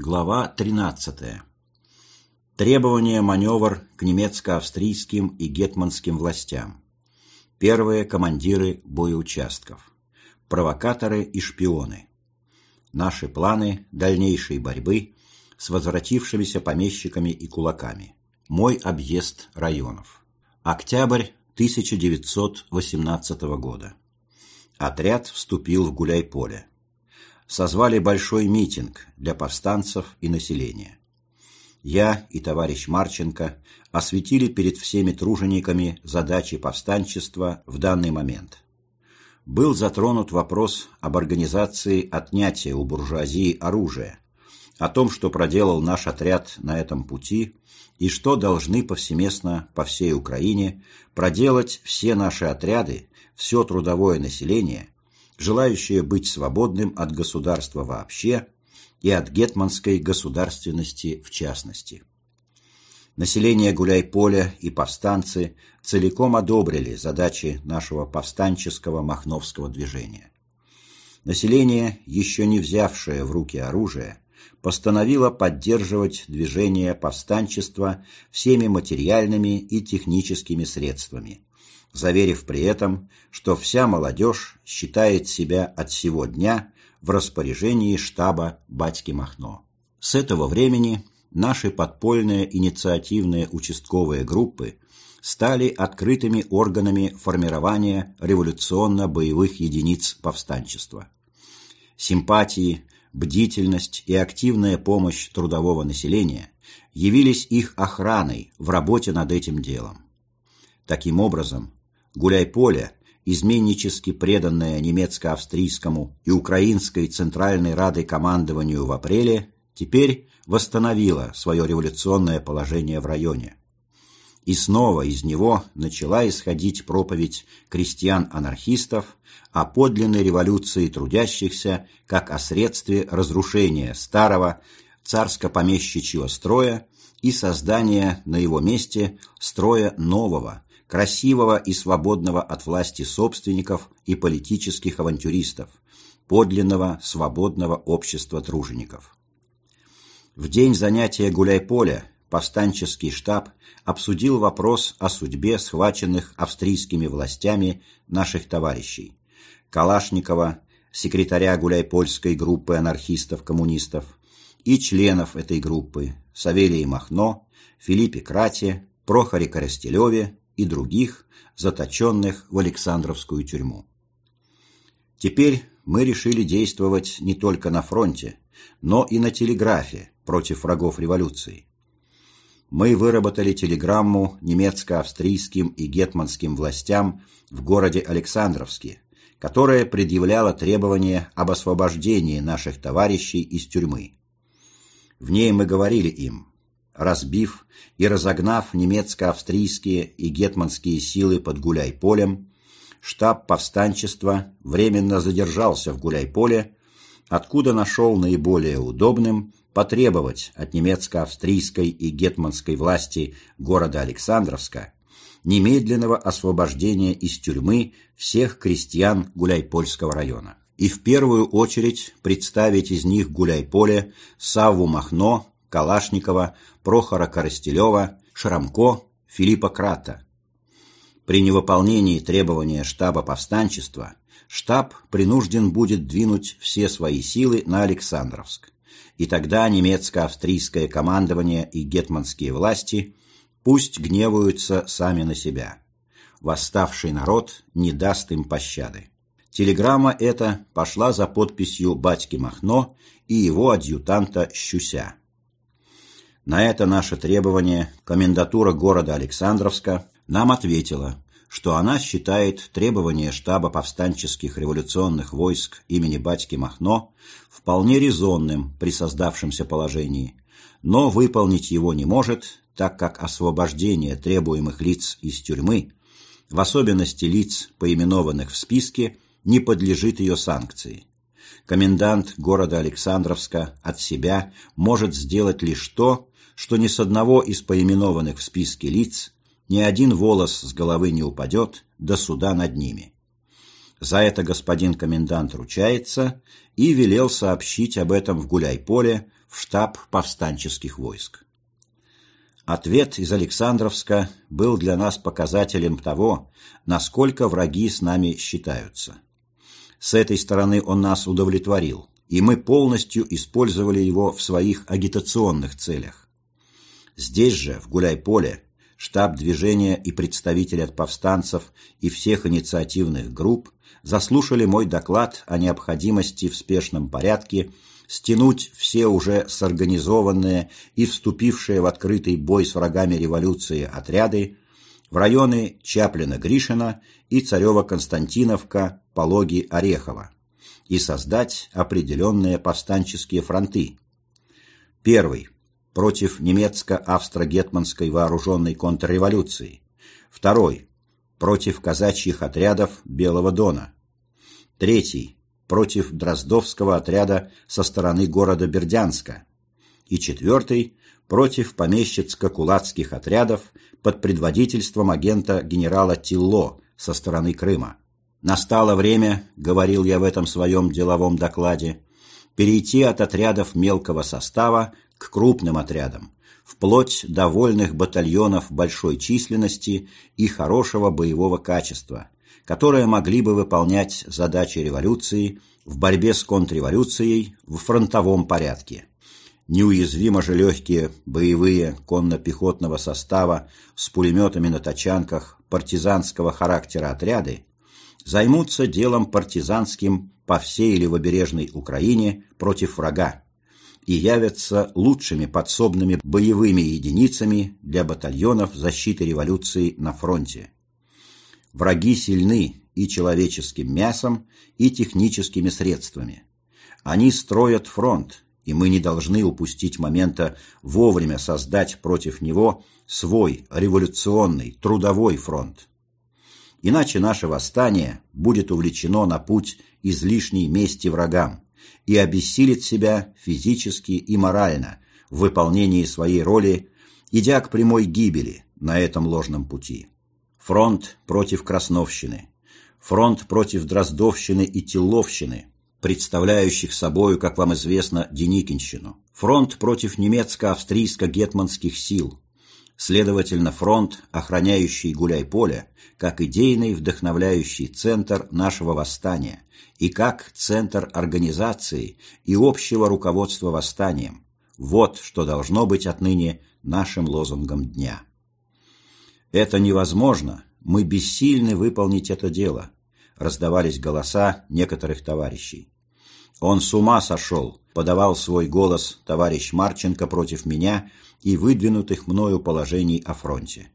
Глава 13. Требования маневр к немецко-австрийским и гетманским властям. Первые командиры боеучастков. Провокаторы и шпионы. Наши планы дальнейшей борьбы с возвратившимися помещиками и кулаками. Мой объезд районов. Октябрь 1918 года. Отряд вступил в Гуляйполе. Созвали большой митинг для повстанцев и населения. Я и товарищ Марченко осветили перед всеми тружениками задачи повстанчества в данный момент. Был затронут вопрос об организации отнятия у буржуазии оружия, о том, что проделал наш отряд на этом пути и что должны повсеместно по всей Украине проделать все наши отряды, все трудовое население, желающее быть свободным от государства вообще и от гетманской государственности в частности. Население Гуляйполя и повстанцы целиком одобрили задачи нашего повстанческого махновского движения. Население, еще не взявшее в руки оружие, постановила поддерживать движение повстанчества всеми материальными и техническими средствами, заверив при этом, что вся молодежь считает себя от сего дня в распоряжении штаба «Батьки Махно». С этого времени наши подпольные инициативные участковые группы стали открытыми органами формирования революционно-боевых единиц повстанчества. Симпатии, бдительность и активная помощь трудового населения явились их охраной в работе над этим делом. Таким образом, Гуляй-Поле, изменнически преданное немецко-австрийскому и украинской Центральной Радой командованию в апреле, теперь восстановило свое революционное положение в районе. И снова из него начала исходить проповедь крестьян-анархистов о подлинной революции трудящихся как о средстве разрушения старого царско-помещичьего строя и создания на его месте строя нового, красивого и свободного от власти собственников и политических авантюристов, подлинного свободного общества тружеников. В день занятия гуляй-поля повстанческий штаб обсудил вопрос о судьбе схваченных австрийскими властями наших товарищей Калашникова, секретаря гуляйпольской группы анархистов-коммунистов, и членов этой группы Савелия Махно, Филиппе Крате, Прохоре Коростелеве и других, заточенных в Александровскую тюрьму. Теперь мы решили действовать не только на фронте, но и на телеграфе против врагов революции мы выработали телеграмму немецко-австрийским и гетманским властям в городе Александровске, которая предъявляла требования об освобождении наших товарищей из тюрьмы. В ней мы говорили им, разбив и разогнав немецко-австрийские и гетманские силы под Гуляй-полем, штаб повстанчества временно задержался в Гуляй-поле, откуда нашел наиболее удобным потребовать от немецко-австрийской и гетманской власти города Александровска немедленного освобождения из тюрьмы всех крестьян Гуляйпольского района. И в первую очередь представить из них Гуляйполе Савву Махно, Калашникова, Прохора Коростелева, Шрамко, Филиппа Крата. При невыполнении требования штаба повстанчества штаб принужден будет двинуть все свои силы на Александровск и тогда немецко-австрийское командование и гетманские власти пусть гневаются сами на себя. Восставший народ не даст им пощады. Телеграмма эта пошла за подписью батьки Махно и его адъютанта Щуся. На это наше требование комендатура города Александровска нам ответила, что она считает требования штаба повстанческих революционных войск имени батьки Махно вполне резонным при создавшемся положении, но выполнить его не может, так как освобождение требуемых лиц из тюрьмы, в особенности лиц, поименованных в списке, не подлежит ее санкции. Комендант города Александровска от себя может сделать лишь то, что ни с одного из поименованных в списке лиц ни один волос с головы не упадет до суда над ними. За это господин комендант ручается и велел сообщить об этом в Гуляй-Поле в штаб повстанческих войск. Ответ из Александровска был для нас показателем того, насколько враги с нами считаются. С этой стороны он нас удовлетворил, и мы полностью использовали его в своих агитационных целях. Здесь же, в Гуляй-Поле, штаб движения и представители от повстанцев и всех инициативных групп заслушали мой доклад о необходимости в спешном порядке стянуть все уже сорганизованные и вступившие в открытый бой с врагами революции отряды в районы Чаплина-Гришина и Царева-Константиновка, Пологи-Орехова и создать определенные повстанческие фронты. Первый – против немецко-австро-гетманской вооруженной контрреволюции. Второй – против казачьих отрядов Белого Дона. Третий против Дроздовского отряда со стороны города Бердянска, и четвертый против помещицко-кулацких отрядов под предводительством агента генерала Тилло со стороны Крыма. Настало время, говорил я в этом своем деловом докладе, перейти от отрядов мелкого состава к крупным отрядам, вплоть до вольных батальонов большой численности и хорошего боевого качества, которые могли бы выполнять задачи революции в борьбе с контрреволюцией в фронтовом порядке. Неуязвимо же легкие боевые конно-пехотного состава с пулеметами на тачанках партизанского характера отряды займутся делом партизанским по всей левобережной Украине против врага и явятся лучшими подсобными боевыми единицами для батальонов защиты революции на фронте. Враги сильны и человеческим мясом, и техническими средствами. Они строят фронт, и мы не должны упустить момента вовремя создать против него свой революционный трудовой фронт. Иначе наше восстание будет увлечено на путь излишней мести врагам и обессилит себя физически и морально в выполнении своей роли, идя к прямой гибели на этом ложном пути. Фронт против Красновщины, фронт против Дроздовщины и Тиловщины, представляющих собою, как вам известно, Деникинщину, фронт против немецко-австрийско-гетманских сил, следовательно, фронт, охраняющий Гуляй-Поле, как идейный вдохновляющий центр нашего восстания и как центр организации и общего руководства восстанием. Вот что должно быть отныне нашим лозунгом дня. «Это невозможно, мы бессильны выполнить это дело», раздавались голоса некоторых товарищей. «Он с ума сошел», — подавал свой голос товарищ Марченко против меня и выдвинутых мною положений о фронте.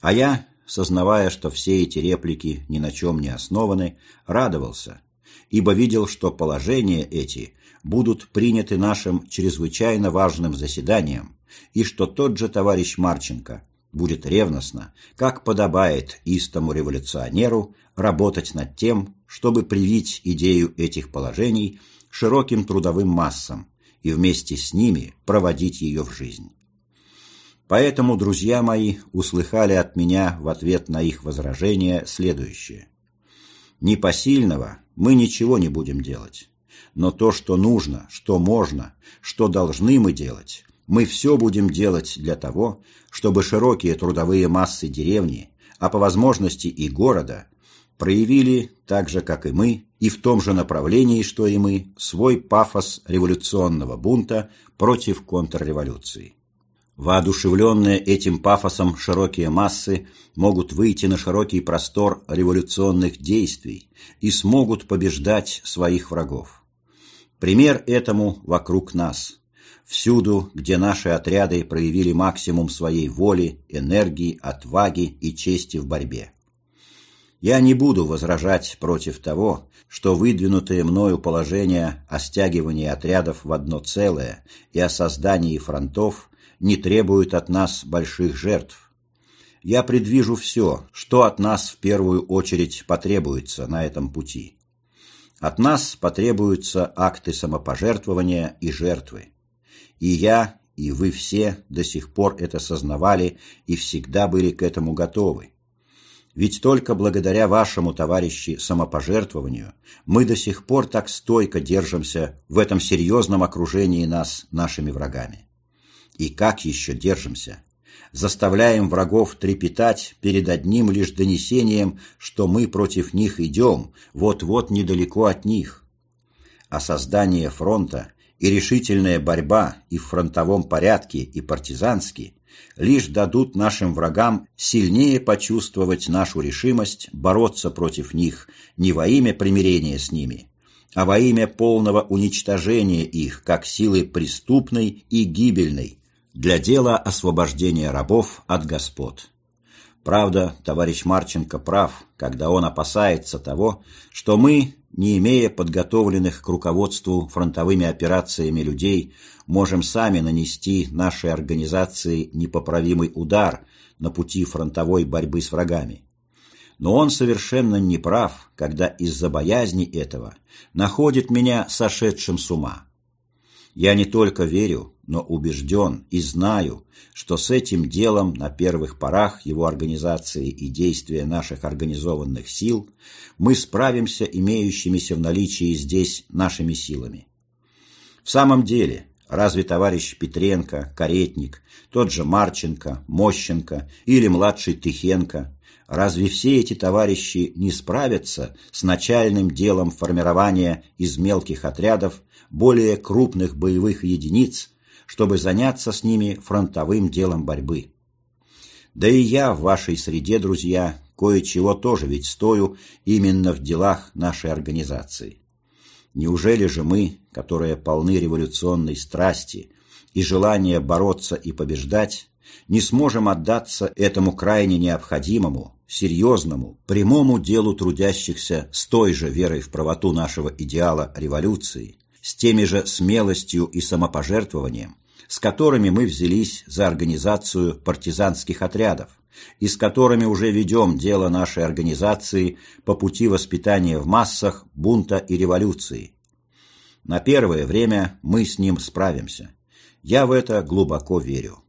А я, сознавая, что все эти реплики ни на чем не основаны, радовался, ибо видел, что положения эти будут приняты нашим чрезвычайно важным заседанием, и что тот же товарищ Марченко будет ревностно, как подобает истому революционеру, работать над тем, чтобы привить идею этих положений широким трудовым массам и вместе с ними проводить ее в жизнь. Поэтому, друзья мои, услыхали от меня в ответ на их возражение следующее. Непосильного мы ничего не будем делать, но то, что нужно, что можно, что должны мы делать, мы все будем делать для того, чтобы широкие трудовые массы деревни, а по возможности и города, проявили, так же как и мы, и в том же направлении, что и мы, свой пафос революционного бунта против контрреволюции. Воодушевленные этим пафосом широкие массы могут выйти на широкий простор революционных действий и смогут побеждать своих врагов. Пример этому вокруг нас. Всюду, где наши отряды проявили максимум своей воли, энергии, отваги и чести в борьбе. Я не буду возражать против того, что выдвинутые мною положения о стягивании отрядов в одно целое и о создании фронтов не требуют от нас больших жертв. Я предвижу все, что от нас в первую очередь потребуется на этом пути. От нас потребуются акты самопожертвования и жертвы. И я, и вы все до сих пор это сознавали и всегда были к этому готовы. Ведь только благодаря вашему, товарищи, самопожертвованию мы до сих пор так стойко держимся в этом серьезном окружении нас нашими врагами. И как еще держимся? Заставляем врагов трепетать перед одним лишь донесением, что мы против них идем, вот-вот недалеко от них. А создание фронта и решительная борьба и в фронтовом порядке, и партизански лишь дадут нашим врагам сильнее почувствовать нашу решимость бороться против них не во имя примирения с ними, а во имя полного уничтожения их как силы преступной и гибельной для дела освобождения рабов от господ. Правда, товарищ Марченко прав, когда он опасается того, что мы, не имея подготовленных к руководству фронтовыми операциями людей, можем сами нанести нашей организации непоправимый удар на пути фронтовой борьбы с врагами. Но он совершенно не прав, когда из-за боязни этого находит меня сошедшим с ума. Я не только верю, но убежден и знаю, что с этим делом на первых порах его организации и действия наших организованных сил мы справимся имеющимися в наличии здесь нашими силами. В самом деле, разве товарищ Петренко, Каретник, тот же Марченко, Мощенко или младший Тыхенко, разве все эти товарищи не справятся с начальным делом формирования из мелких отрядов более крупных боевых единиц, чтобы заняться с ними фронтовым делом борьбы. Да и я в вашей среде, друзья, кое-чего тоже ведь стою именно в делах нашей организации. Неужели же мы, которые полны революционной страсти и желания бороться и побеждать, не сможем отдаться этому крайне необходимому, серьезному, прямому делу трудящихся с той же верой в правоту нашего идеала революции, с теми же смелостью и самопожертвованием, с которыми мы взялись за организацию партизанских отрядов, и с которыми уже ведем дело нашей организации по пути воспитания в массах, бунта и революции. На первое время мы с ним справимся. Я в это глубоко верю.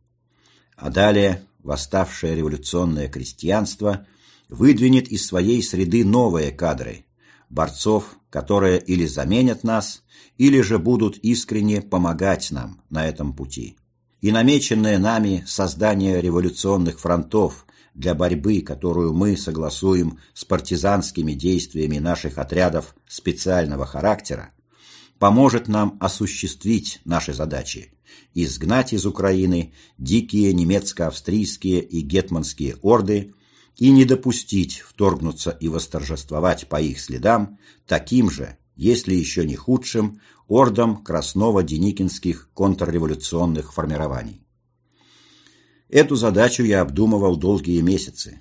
А далее восставшее революционное крестьянство выдвинет из своей среды новые кадры, борцов, которые или заменят нас, или же будут искренне помогать нам на этом пути. И намеченное нами создание революционных фронтов для борьбы, которую мы согласуем с партизанскими действиями наших отрядов специального характера, поможет нам осуществить наши задачи – изгнать из Украины дикие немецко-австрийские и гетманские орды и не допустить вторгнуться и восторжествовать по их следам таким же, если еще не худшим, ордом Красново-Деникинских контрреволюционных формирований. Эту задачу я обдумывал долгие месяцы.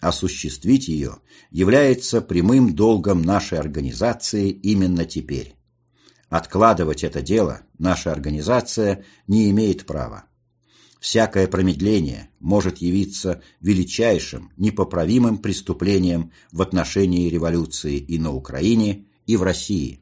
Осуществить ее является прямым долгом нашей организации именно теперь. Откладывать это дело наша организация не имеет права. Всякое промедление может явиться величайшим, непоправимым преступлением в отношении революции и на Украине, и в России.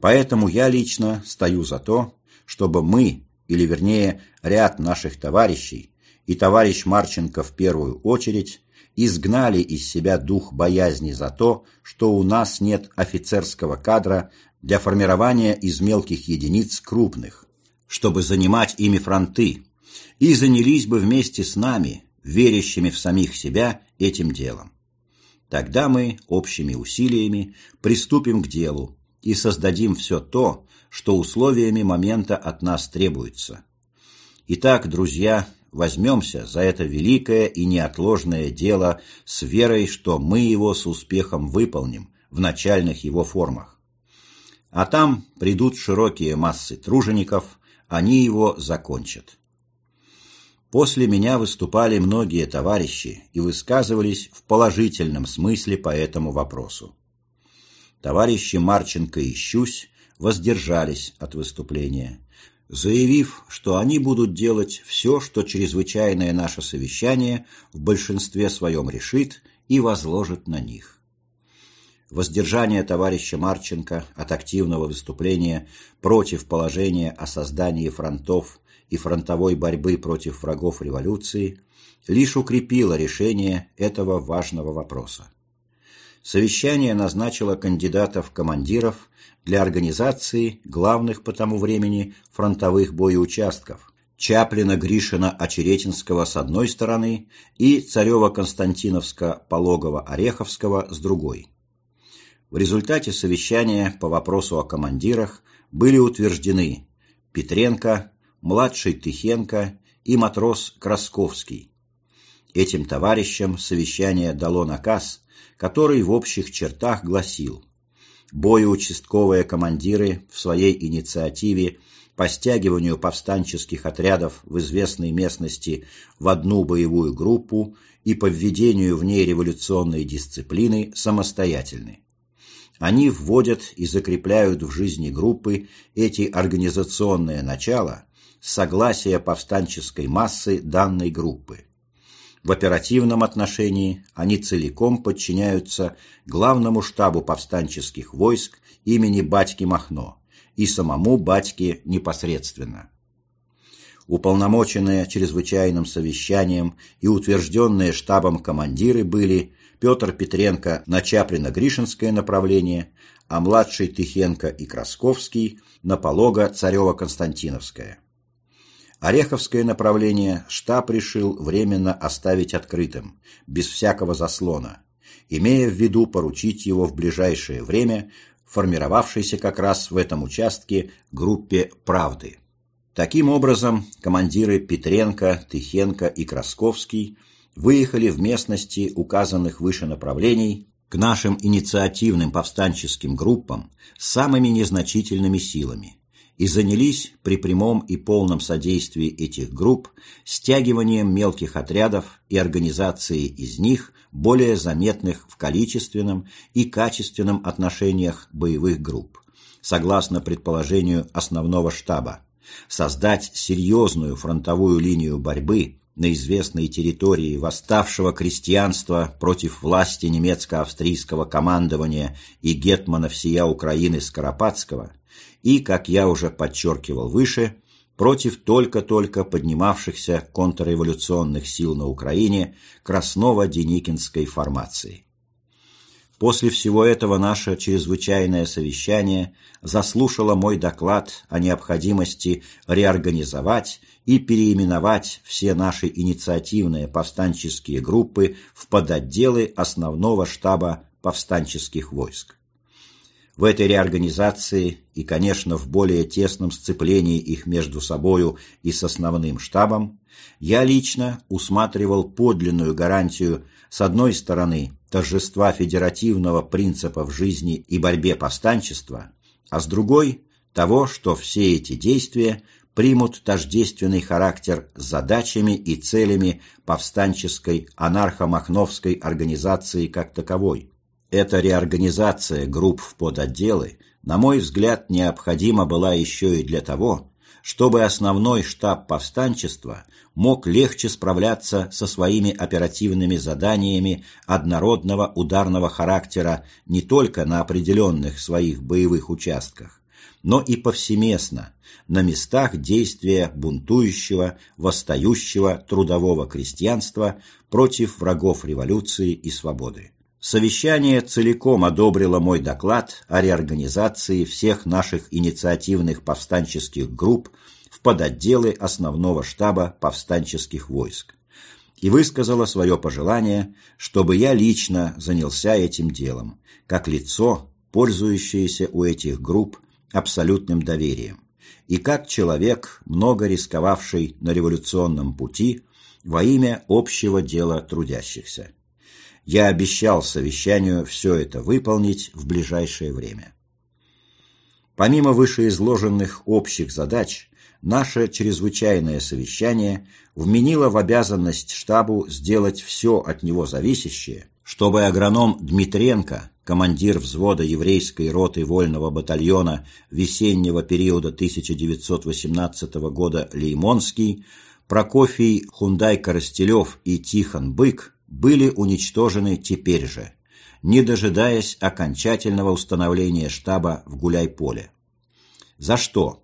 Поэтому я лично стою за то, чтобы мы, или вернее ряд наших товарищей, и товарищ Марченко в первую очередь, изгнали из себя дух боязни за то, что у нас нет офицерского кадра для формирования из мелких единиц крупных, чтобы занимать ими фронты, и занялись бы вместе с нами, верящими в самих себя, этим делом. Тогда мы общими усилиями приступим к делу и создадим все то, что условиями момента от нас требуется. Итак, друзья, возьмемся за это великое и неотложное дело с верой, что мы его с успехом выполним в начальных его формах. А там придут широкие массы тружеников, они его закончат. После меня выступали многие товарищи и высказывались в положительном смысле по этому вопросу. Товарищи Марченко и Щусь воздержались от выступления, заявив, что они будут делать все, что чрезвычайное наше совещание в большинстве своем решит и возложит на них. Воздержание товарища Марченко от активного выступления против положения о создании фронтов и фронтовой борьбы против врагов революции лишь укрепило решение этого важного вопроса. Совещание назначило кандидатов командиров для организации главных по тому времени фронтовых боеучастков Чаплина, Гришина, Очеретинского с одной стороны и Царева-Константиновска, Пологова-Ореховского с другой. В результате совещания по вопросу о командирах были утверждены Петренко, младший Тыхенко и матрос Красковский. Этим товарищам совещание дало наказ, который в общих чертах гласил «Боеучастковые командиры в своей инициативе по стягиванию повстанческих отрядов в известной местности в одну боевую группу и по введению в ней революционной дисциплины самостоятельны. Они вводят и закрепляют в жизни группы эти организационные начала согласия повстанческой массы данной группы. В оперативном отношении они целиком подчиняются главному штабу повстанческих войск имени Батьки Махно, и самому батьке непосредственно. Уполномоченные чрезвычайным совещанием и утвержденные штабом командиры были Петр Петренко на Чаплино-Гришинское направление, а младший Тихенко и Красковский на Полого-Царево-Константиновское. Ореховское направление штаб решил временно оставить открытым, без всякого заслона, имея в виду поручить его в ближайшее время формировавшейся как раз в этом участке группе «Правды». Таким образом, командиры Петренко, Тыхенко и Красковский выехали в местности указанных выше направлений к нашим инициативным повстанческим группам самыми незначительными силами и занялись при прямом и полном содействии этих групп стягиванием мелких отрядов и организацией из них более заметных в количественном и качественном отношениях боевых групп, согласно предположению основного штаба, создать серьезную фронтовую линию борьбы на известной территории восставшего крестьянства против власти немецко-австрийского командования и гетмана всея Украины Скоропадского и, как я уже подчеркивал выше, против только-только поднимавшихся контрреволюционных сил на Украине Красново-Деникинской формации. После всего этого наше чрезвычайное совещание заслушало мой доклад о необходимости реорганизовать и переименовать все наши инициативные повстанческие группы в подотделы основного штаба повстанческих войск. В этой реорганизации и, конечно, в более тесном сцеплении их между собою и с основным штабом, я лично усматривал подлинную гарантию с одной стороны торжества федеративного принципа в жизни и борьбе повстанчества, а с другой – того, что все эти действия примут тождественный характер с задачами и целями повстанческой анархо-махновской организации как таковой, эта реорганизация групп в подотделы, на мой взгляд, необходима была еще и для того, чтобы основной штаб повстанчества мог легче справляться со своими оперативными заданиями однородного ударного характера не только на определенных своих боевых участках, но и повсеместно, на местах действия бунтующего, восстающего трудового крестьянства против врагов революции и свободы. Совещание целиком одобрило мой доклад о реорганизации всех наших инициативных повстанческих групп в подотделы основного штаба повстанческих войск и высказало свое пожелание, чтобы я лично занялся этим делом, как лицо, пользующееся у этих групп абсолютным доверием, и как человек, много рисковавший на революционном пути во имя общего дела трудящихся я обещал совещанию все это выполнить в ближайшее время. Помимо вышеизложенных общих задач, наше чрезвычайное совещание вменило в обязанность штабу сделать все от него зависящее, чтобы агроном Дмитренко, командир взвода еврейской роты вольного батальона весеннего периода 1918 года Леймонский, Прокофий Хундай-Коростелев и Тихон Бык были уничтожены теперь же, не дожидаясь окончательного установления штаба в Гуляй-Поле. За что?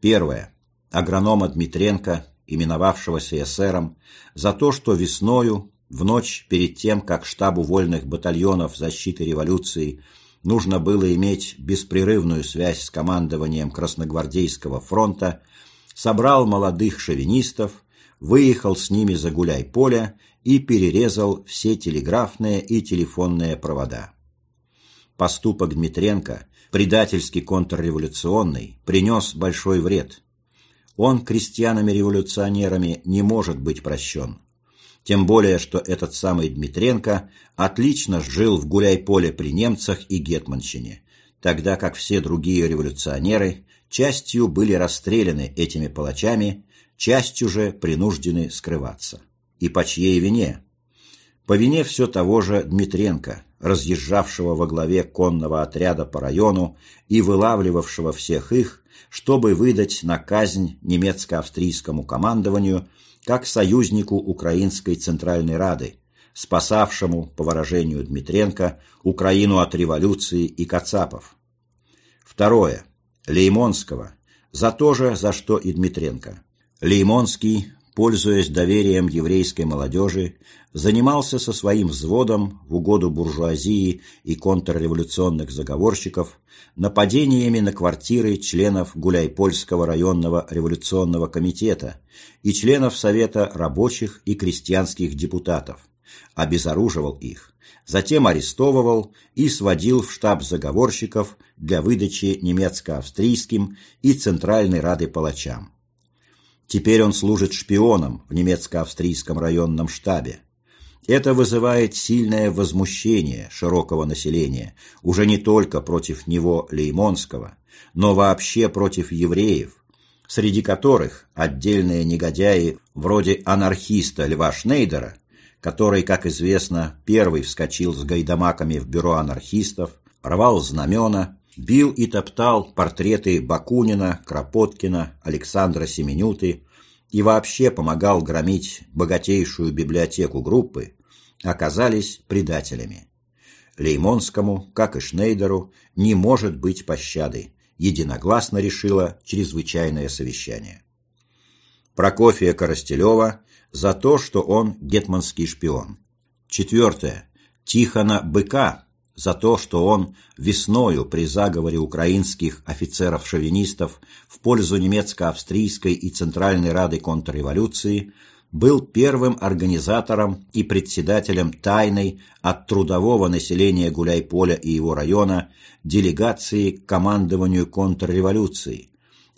Первое. агронома Дмитренко, именовавшегося эсером, за то, что весною, в ночь перед тем, как штабу вольных батальонов защиты революции нужно было иметь беспрерывную связь с командованием Красногвардейского фронта, собрал молодых шовинистов, выехал с ними за гуляй-поле и перерезал все телеграфные и телефонные провода. Поступок Дмитренко, предательски контрреволюционный, принес большой вред. Он крестьянами-революционерами не может быть прощен. Тем более, что этот самый Дмитренко отлично жил в гуляй-поле при немцах и Гетманщине, тогда как все другие революционеры частью были расстреляны этими палачами, частью же принуждены скрываться. И по чьей вине? По вине все того же Дмитренко, разъезжавшего во главе конного отряда по району и вылавливавшего всех их, чтобы выдать на казнь немецко-австрийскому командованию как союзнику Украинской Центральной Рады, спасавшему, по выражению Дмитренко, Украину от революции и кацапов. Второе. Леймонского. За то же, за что и Дмитренко. Леймонский, пользуясь доверием еврейской молодежи, занимался со своим взводом в угоду буржуазии и контрреволюционных заговорщиков нападениями на квартиры членов Гуляйпольского районного революционного комитета и членов Совета рабочих и крестьянских депутатов, обезоруживал их, затем арестовывал и сводил в штаб заговорщиков для выдачи немецко-австрийским и Центральной Рады палачам. Теперь он служит шпионом в немецко-австрийском районном штабе. Это вызывает сильное возмущение широкого населения, уже не только против него Леймонского, но вообще против евреев, среди которых отдельные негодяи вроде анархиста Льва Шнейдера, который, как известно, первый вскочил с гайдамаками в бюро анархистов, рвал знамена, бил и топтал портреты Бакунина, Кропоткина, Александра Семенюты и вообще помогал громить богатейшую библиотеку группы, оказались предателями. Леймонскому, как и Шнейдеру, не может быть пощады, единогласно решило чрезвычайное совещание. Прокофия Коростелева за то, что он гетманский шпион. Четвертое. Тихона Быка за то, что он весною при заговоре украинских офицеров-шовинистов в пользу немецко-австрийской и Центральной Рады контрреволюции был первым организатором и председателем тайной от трудового населения Гуляйполя и его района делегации к командованию контрреволюции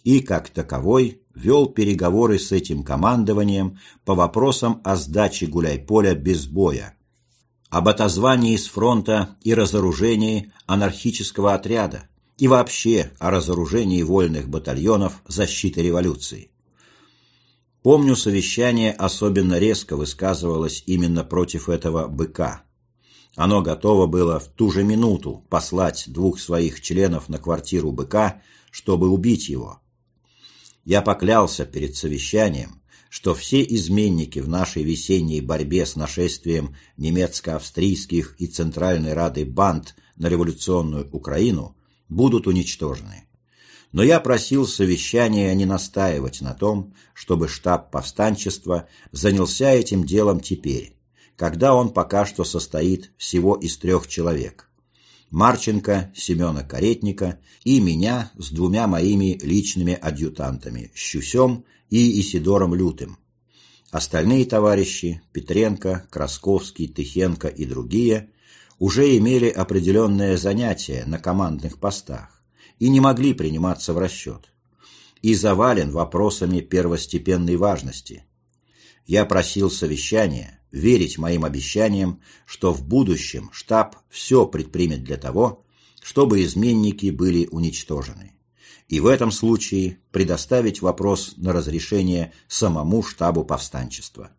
и, как таковой, вел переговоры с этим командованием по вопросам о сдаче Гуляйполя без боя, об отозвании с фронта и разоружении анархического отряда и вообще о разоружении вольных батальонов защиты революции. Помню, совещание особенно резко высказывалось именно против этого быка. Оно готово было в ту же минуту послать двух своих членов на квартиру быка, чтобы убить его. Я поклялся перед совещанием, что все изменники в нашей весенней борьбе с нашествием немецко-австрийских и Центральной Рады банд на революционную Украину будут уничтожены. Но я просил совещания не настаивать на том, чтобы штаб повстанчества занялся этим делом теперь, когда он пока что состоит всего из трех человек. Марченко, Семена Каретника и меня с двумя моими личными адъютантами Щусем и Исидором Лютым. Остальные товарищи, Петренко, Красковский, Тыхенко и другие, уже имели определенное занятие на командных постах и не могли приниматься в расчет. И завален вопросами первостепенной важности. Я просил совещания верить моим обещаниям, что в будущем штаб все предпримет для того, чтобы изменники были уничтожены и в этом случае предоставить вопрос на разрешение самому штабу повстанчества.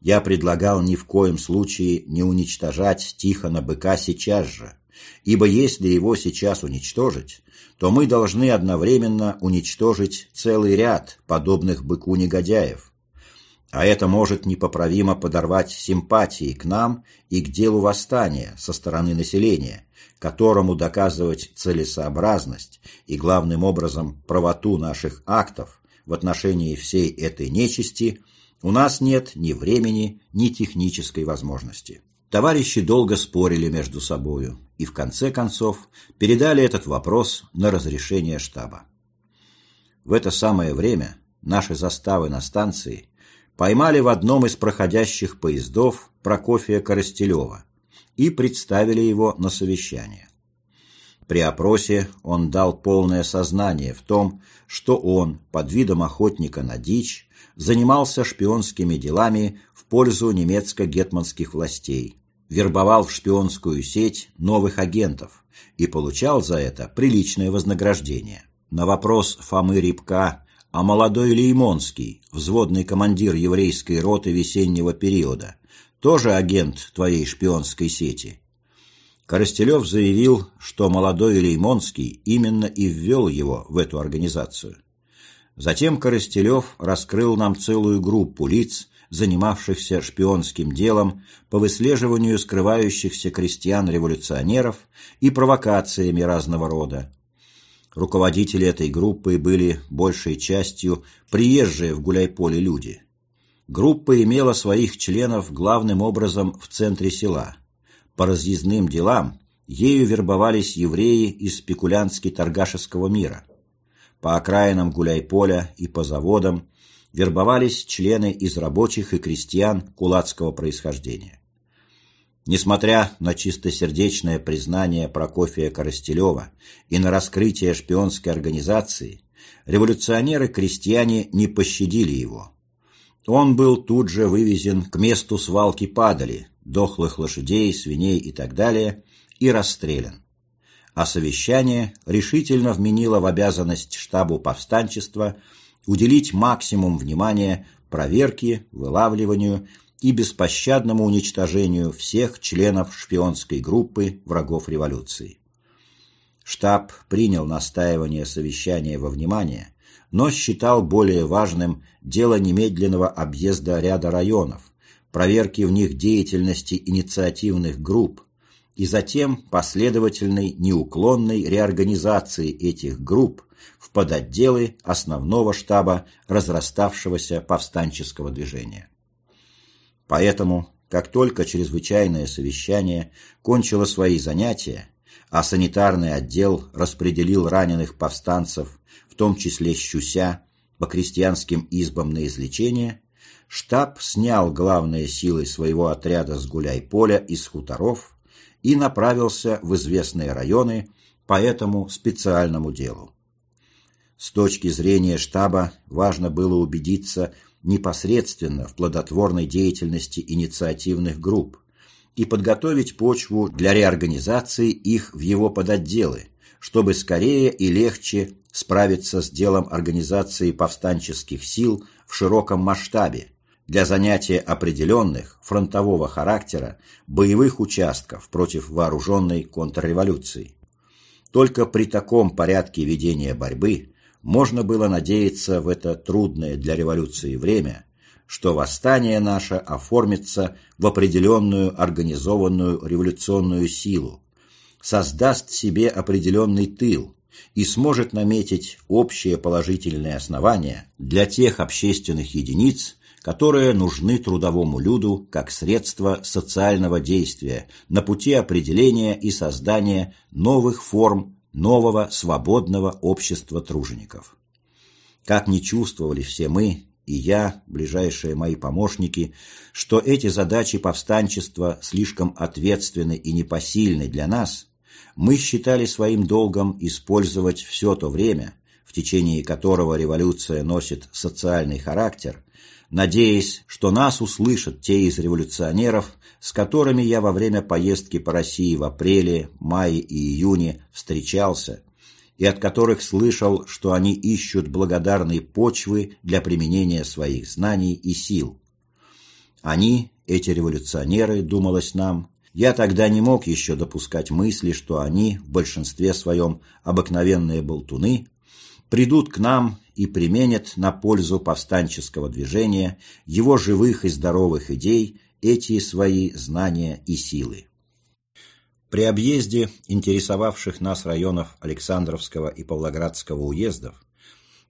Я предлагал ни в коем случае не уничтожать Тихона Быка сейчас же, ибо если его сейчас уничтожить, то мы должны одновременно уничтожить целый ряд подобных Быку негодяев, а это может непоправимо подорвать симпатии к нам и к делу восстания со стороны населения, которому доказывать целесообразность и, главным образом, правоту наших актов в отношении всей этой нечисти у нас нет ни времени, ни технической возможности. Товарищи долго спорили между собою и в конце концов передали этот вопрос на разрешение штаба. В это самое время наши заставы на станции поймали в одном из проходящих поездов Прокофия Коростелева и представили его на совещание. При опросе он дал полное сознание в том, что он, под видом охотника на дичь, занимался шпионскими делами в пользу немецко-гетманских властей, вербовал в шпионскую сеть новых агентов и получал за это приличное вознаграждение. На вопрос Фомы Рябка а молодой Леймонский, взводный командир еврейской роты весеннего периода, тоже агент твоей шпионской сети. Коростелев заявил, что молодой Леймонский именно и ввел его в эту организацию. Затем Коростелев раскрыл нам целую группу лиц, занимавшихся шпионским делом по выслеживанию скрывающихся крестьян-революционеров и провокациями разного рода, Руководители этой группы были большей частью приезжие в Гуляйполе люди. Группа имела своих членов главным образом в центре села. По разъездным делам ею вербовались евреи из спекулянтски-торгашеского мира. По окраинам Гуляйполя и по заводам вербовались члены из рабочих и крестьян кулацкого происхождения. Несмотря на чистосердечное признание Прокофия Коростелева и на раскрытие шпионской организации, революционеры-крестьяне не пощадили его. Он был тут же вывезен к месту свалки падали, дохлых лошадей, свиней и так далее, и расстрелян. А совещание решительно вменило в обязанность штабу повстанчества уделить максимум внимания проверке, вылавливанию и беспощадному уничтожению всех членов шпионской группы врагов революции. Штаб принял настаивание совещания во внимание, но считал более важным дело немедленного объезда ряда районов, проверки в них деятельности инициативных групп и затем последовательной неуклонной реорганизации этих групп в подотделы основного штаба разраставшегося повстанческого движения. Поэтому, как только чрезвычайное совещание кончило свои занятия, а санитарный отдел распределил раненых повстанцев, в том числе Щуся, по крестьянским избам на излечение, штаб снял главные силы своего отряда с гуляй-поля из хуторов и направился в известные районы по этому специальному делу. С точки зрения штаба важно было убедиться непосредственно в плодотворной деятельности инициативных групп и подготовить почву для реорганизации их в его подотделы, чтобы скорее и легче справиться с делом организации повстанческих сил в широком масштабе для занятия определенных фронтового характера боевых участков против вооруженной контрреволюции. Только при таком порядке ведения борьбы можно было надеяться в это трудное для революции время, что восстание наше оформится в определенную организованную революционную силу, создаст себе определенный тыл и сможет наметить общее положительное основание для тех общественных единиц, которые нужны трудовому люду как средство социального действия на пути определения и создания новых форм нового свободного общества тружеников. Как не чувствовали все мы, и я, ближайшие мои помощники, что эти задачи повстанчества слишком ответственны и непосильны для нас, мы считали своим долгом использовать все то время, в течение которого революция носит социальный характер, надеясь, что нас услышат те из революционеров, с которыми я во время поездки по России в апреле, мае и июне встречался, и от которых слышал, что они ищут благодарной почвы для применения своих знаний и сил. Они, эти революционеры, думалось нам, я тогда не мог еще допускать мысли, что они, в большинстве своем обыкновенные болтуны, придут к нам и применят на пользу повстанческого движения его живых и здоровых идей эти свои знания и силы. При объезде интересовавших нас районов Александровского и Павлоградского уездов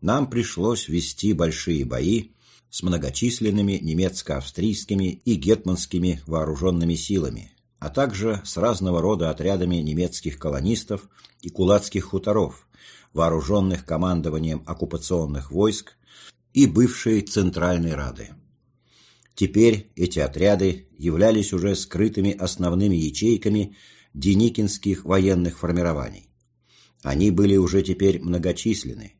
нам пришлось вести большие бои с многочисленными немецко-австрийскими и гетманскими вооруженными силами, а также с разного рода отрядами немецких колонистов и кулацких хуторов, вооруженных командованием оккупационных войск и бывшей Центральной Рады. Теперь эти отряды являлись уже скрытыми основными ячейками деникинских военных формирований. Они были уже теперь многочисленны.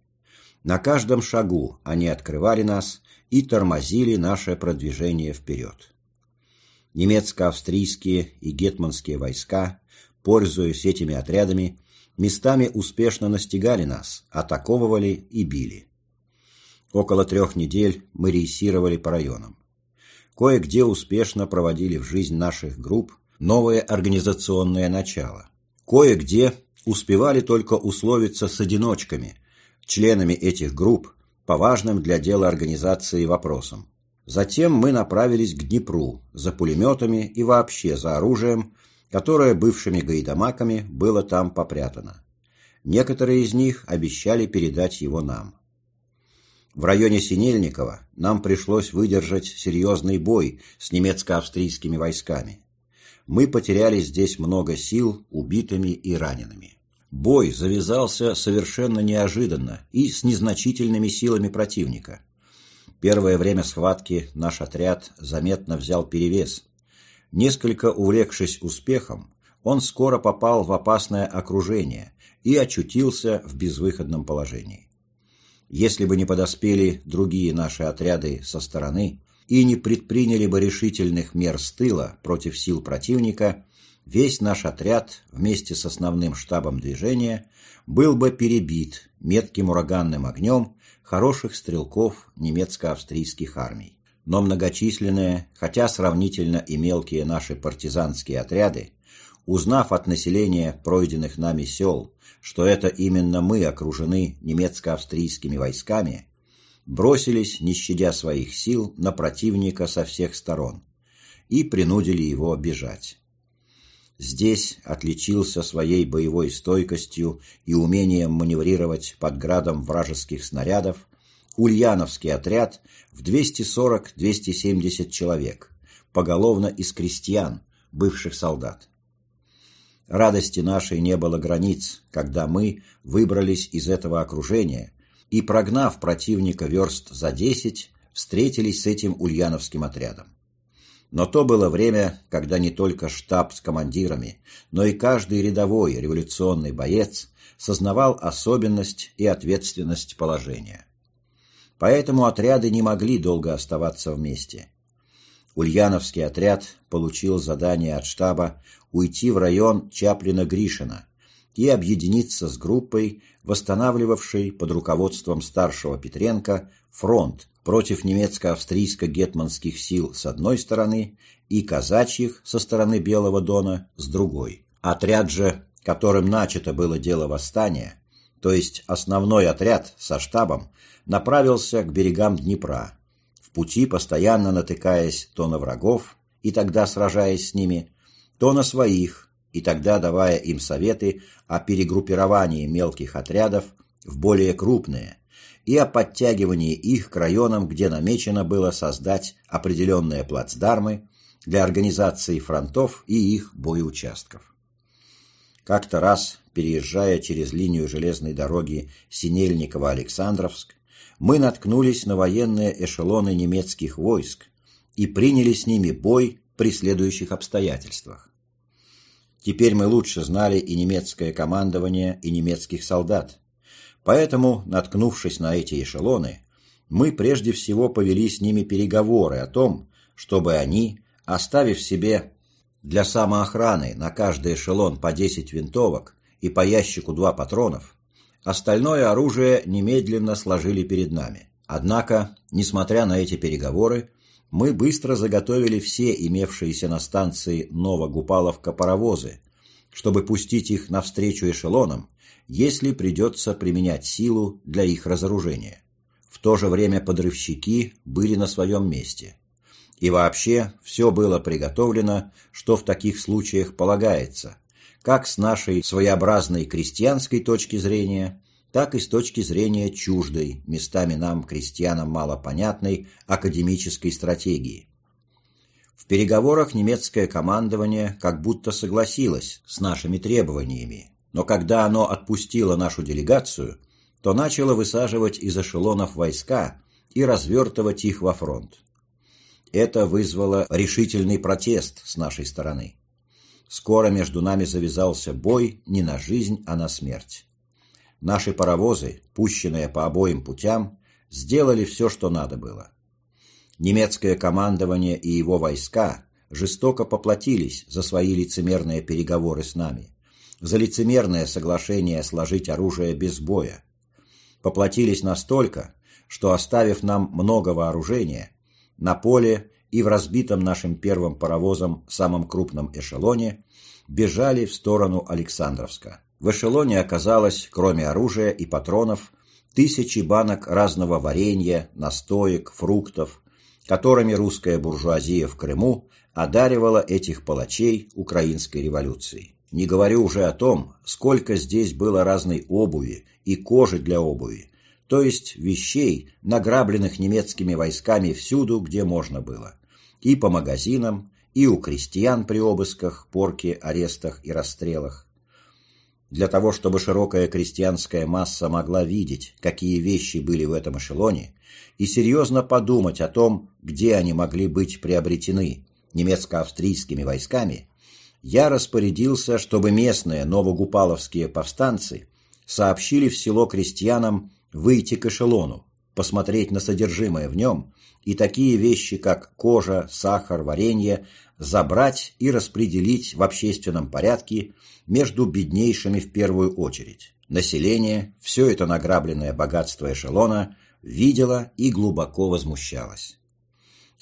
На каждом шагу они открывали нас и тормозили наше продвижение вперед. Немецко-австрийские и гетманские войска, пользуясь этими отрядами, местами успешно настигали нас, атаковывали и били. Около трех недель мы рейсировали по районам. Кое-где успешно проводили в жизнь наших групп новое организационное начало. Кое-где успевали только условиться с одиночками, членами этих групп, по важным для дела организации вопросам. Затем мы направились к Днепру за пулеметами и вообще за оружием, которое бывшими гайдамаками было там попрятано. Некоторые из них обещали передать его нам. В районе Синельникова нам пришлось выдержать серьезный бой с немецко-австрийскими войсками. Мы потеряли здесь много сил убитыми и ранеными. Бой завязался совершенно неожиданно и с незначительными силами противника. Первое время схватки наш отряд заметно взял перевес. Несколько увлекшись успехом, он скоро попал в опасное окружение и очутился в безвыходном положении. Если бы не подоспели другие наши отряды со стороны и не предприняли бы решительных мер с тыла против сил противника, весь наш отряд вместе с основным штабом движения был бы перебит метким ураганным огнем хороших стрелков немецко-австрийских армий. Но многочисленные, хотя сравнительно и мелкие наши партизанские отряды, узнав от населения пройденных нами сел что это именно мы окружены немецко-австрийскими войсками, бросились, не щадя своих сил, на противника со всех сторон и принудили его бежать. Здесь отличился своей боевой стойкостью и умением маневрировать под градом вражеских снарядов Ульяновский отряд в 240-270 человек, поголовно из крестьян, бывших солдат. Радости нашей не было границ, когда мы выбрались из этого окружения и, прогнав противника верст за десять, встретились с этим ульяновским отрядом. Но то было время, когда не только штаб с командирами, но и каждый рядовой революционный боец сознавал особенность и ответственность положения. Поэтому отряды не могли долго оставаться вместе. Ульяновский отряд получил задание от штаба уйти в район Чаплина-Гришина и объединиться с группой, восстанавливавшей под руководством старшего Петренко фронт против немецко-австрийско-гетманских сил с одной стороны и казачьих со стороны Белого Дона с другой. Отряд же, которым начато было дело восстания, то есть основной отряд со штабом, направился к берегам Днепра, пути постоянно натыкаясь то на врагов, и тогда сражаясь с ними, то на своих, и тогда давая им советы о перегруппировании мелких отрядов в более крупные и о подтягивании их к районам, где намечено было создать определенные плацдармы для организации фронтов и их боеучастков. Как-то раз, переезжая через линию железной дороги Синельниково-Александровск, мы наткнулись на военные эшелоны немецких войск и приняли с ними бой при следующих обстоятельствах. Теперь мы лучше знали и немецкое командование, и немецких солдат. Поэтому, наткнувшись на эти эшелоны, мы прежде всего повели с ними переговоры о том, чтобы они, оставив себе для самоохраны на каждый эшелон по 10 винтовок и по ящику два патронов, Остальное оружие немедленно сложили перед нами. Однако, несмотря на эти переговоры, мы быстро заготовили все имевшиеся на станции Новогупаловка паровозы, чтобы пустить их навстречу эшелонам, если придется применять силу для их разоружения. В то же время подрывщики были на своем месте. И вообще все было приготовлено, что в таких случаях полагается, как с нашей своеобразной крестьянской точки зрения, так и с точки зрения чуждой, местами нам, крестьянам, малопонятной академической стратегии. В переговорах немецкое командование как будто согласилось с нашими требованиями, но когда оно отпустило нашу делегацию, то начало высаживать из эшелонов войска и развертывать их во фронт. Это вызвало решительный протест с нашей стороны. Скоро между нами завязался бой не на жизнь, а на смерть. Наши паровозы, пущенные по обоим путям, сделали все, что надо было. Немецкое командование и его войска жестоко поплатились за свои лицемерные переговоры с нами, за лицемерное соглашение сложить оружие без боя. Поплатились настолько, что, оставив нам много вооружения, на поле и в разбитом нашим первым паровозом самом крупном эшелоне бежали в сторону Александровска. В эшелоне оказалось, кроме оружия и патронов, тысячи банок разного варенья, настоек, фруктов, которыми русская буржуазия в Крыму одаривала этих палачей украинской революции. Не говорю уже о том, сколько здесь было разной обуви и кожи для обуви, то есть вещей, награбленных немецкими войсками всюду, где можно было, и по магазинам, и у крестьян при обысках, порке, арестах и расстрелах, для того, чтобы широкая крестьянская масса могла видеть, какие вещи были в этом эшелоне, и серьезно подумать о том, где они могли быть приобретены немецко-австрийскими войсками, я распорядился, чтобы местные новогупаловские повстанцы сообщили в село крестьянам выйти к эшелону, посмотреть на содержимое в нем и такие вещи, как кожа, сахар, варенье, забрать и распределить в общественном порядке между беднейшими в первую очередь. Население, все это награбленное богатство эшелона, видело и глубоко возмущалось.